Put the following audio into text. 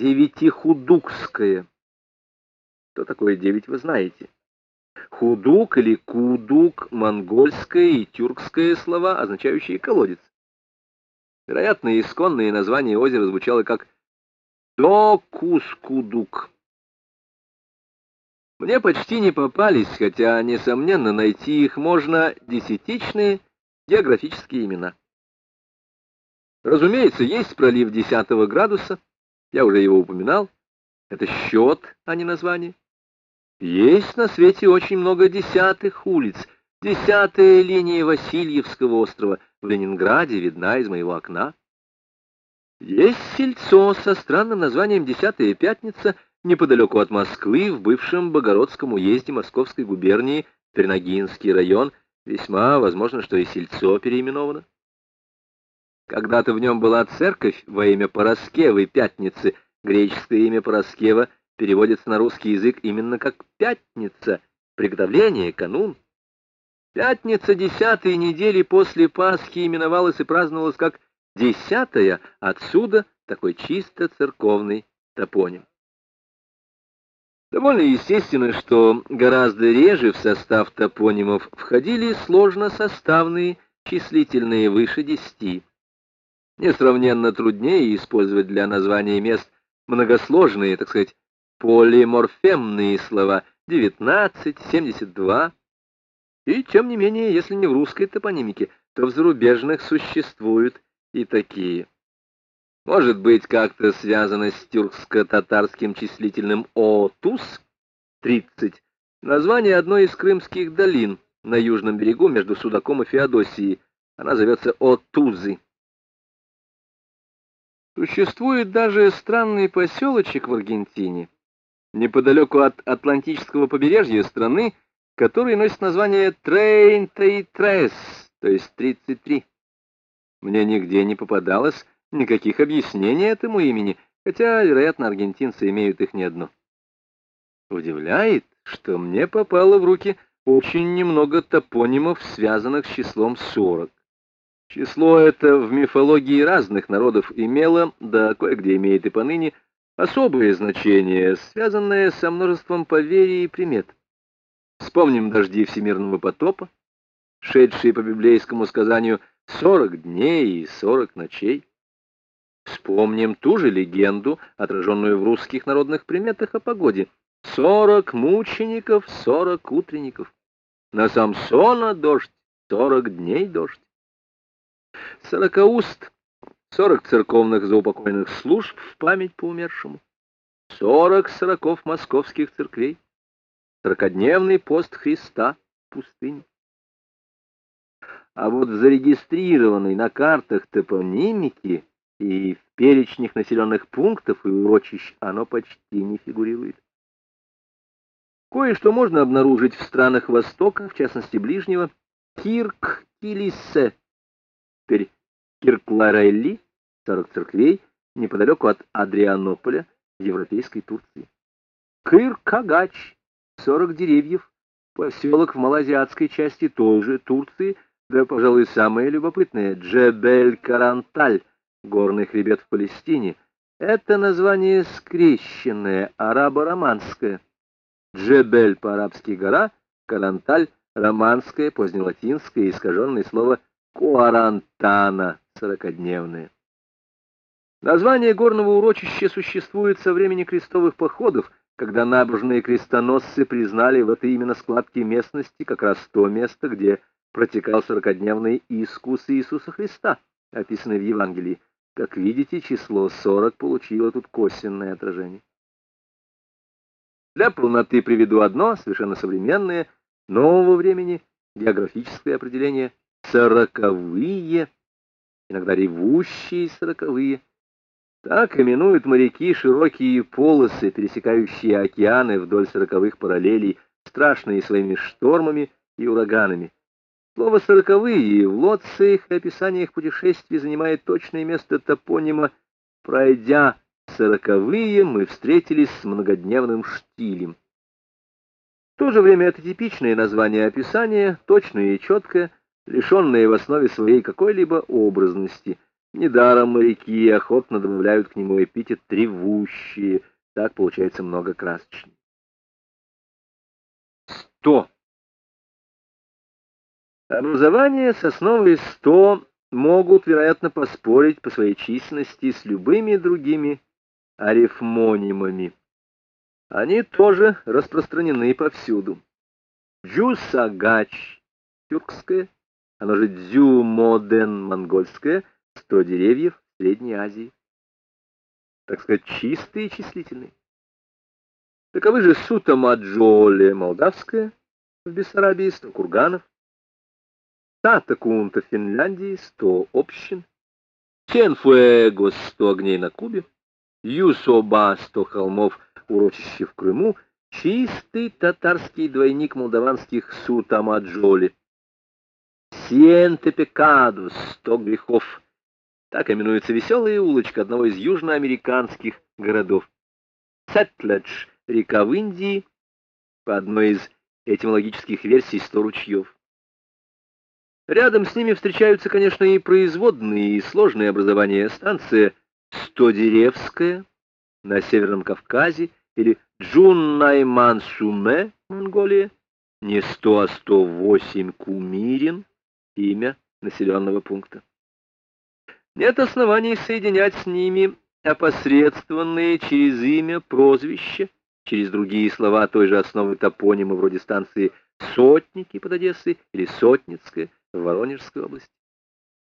Девятихудукская. Что такое девять, вы знаете. Худук или кудук — монгольское и тюркское слова, означающие колодец. Вероятно, исконное название озера звучало как Докускудук. Мне почти не попались, хотя, несомненно, найти их можно десятичные географические имена. Разумеется, есть пролив десятого градуса, я уже его упоминал. Это счет, а не название. Есть на свете очень много десятых улиц. Десятая линия Васильевского острова в Ленинграде видна из моего окна. Есть сельцо со странным названием «Десятая пятница» неподалеку от Москвы, в бывшем Богородском уезде Московской губернии, Перногинский район. Весьма возможно, что и сельцо переименовано. Когда-то в нем была церковь во имя Пороскевы Пятницы. Греческое имя Пороскева переводится на русский язык именно как «пятница», приготовление, канун. Пятница десятой недели после Пасхи именовалась и праздновалась как десятая, отсюда такой чисто церковный топоним. Довольно естественно, что гораздо реже в состав топонимов входили сложносоставные числительные выше десяти. Несравненно труднее использовать для названия мест многосложные, так сказать, полиморфемные слова 19, 72. И тем не менее, если не в русской топонимике, то в зарубежных существуют и такие. Может быть, как-то связано с тюркско-татарским числительным «отус» 30, название одной из крымских долин на южном берегу между Судаком и Феодосией. Она зовется Отузы. Существует даже странный поселочек в Аргентине, неподалеку от Атлантического побережья страны, который носит название Трейнта-и-Трес, то есть 33. Мне нигде не попадалось никаких объяснений этому имени, хотя, вероятно, аргентинцы имеют их не одно. Удивляет, что мне попало в руки очень немного топонимов, связанных с числом 40. Число это в мифологии разных народов имело, да кое-где имеет и поныне, особое значение, связанное со множеством поверий и примет. Вспомним дожди всемирного потопа, шедшие по библейскому сказанию сорок дней и сорок ночей. Вспомним ту же легенду, отраженную в русских народных приметах о погоде. Сорок мучеников, сорок утренников. На Самсона дождь, сорок дней дождь сорокауст, сорок церковных заупокойных служб в память по умершему, сорок сороков московских церквей, сорокодневный пост Христа в пустыне. А вот в зарегистрированной на картах топонимики и в перечнях населенных пунктов и урочищ оно почти не фигурирует. Кое-что можно обнаружить в странах Востока, в частности Ближнего. Кирк-Килисе, теперь Киркларелли, 40 церквей, неподалеку от Адрианополя, европейской Турции. Кыр-Кагач, 40 деревьев, поселок в малоазиатской части той же Турции, да, пожалуй, самое любопытное, Джебель-Каранталь, горный хребет в Палестине. Это название скрещенное, арабо-романское. Джебель по-арабски гора, Каранталь — романское, позднелатинское, искаженное слово Куарантана, сорокодневное. Название горного урочища существует со времени крестовых походов, когда набожные крестоносцы признали в этой именно складке местности как раз то место, где протекал сорокодневный искус Иисуса Христа, описанный в Евангелии. Как видите, число 40 получило тут косвенное отражение. Для полноты приведу одно, совершенно современное, нового времени, географическое определение сороковые, иногда ревущие сороковые. Так именуют моряки широкие полосы, пересекающие океаны вдоль сороковых параллелей, страшные своими штормами и ураганами. Слово «сороковые» в лоциях и описаниях путешествий занимает точное место топонима «пройдя сороковые, мы встретились с многодневным штилем». В то же время это типичное название описания, точное и четкое, лишенное в основе своей какой-либо образности. Недаром моряки охотно добавляют к нему эпитет «тревущие». Так получается много красочнее. Сто. Образование сосновые сто могут, вероятно, поспорить по своей численности с любыми другими арифмонимами. Они тоже распространены повсюду. Джусагач, тюркское, оно же Дзюмоден, монгольское, сто деревьев Средней Азии. Так сказать, чистые числительные. Таковы же Сутамаджоле, молдавское, в Бессарабии, сто курганов, Татакунта Финляндии, сто общин, Ченфуэго, сто огней на Кубе, Юсоба, сто холмов, урочище в Крыму, чистый татарский двойник молдаванских Сутамаджоли. Сиенте-Пекадус, сто грехов. Так именуется веселая улочка одного из южноамериканских городов. Сетледж, река в Индии, по одной из этимологических версий сто ручьев. Рядом с ними встречаются, конечно, и производные, и сложные образования. Станция Стодеревская на Северном Кавказе или Джуннайман-Суме, Монголия, не 100, а 108 Кумирин, имя населенного пункта. Нет оснований соединять с ними опосредствованные через имя, прозвище, через другие слова той же основы топонима вроде станции Сотники под Одессой или Сотницкая в Воронежской области.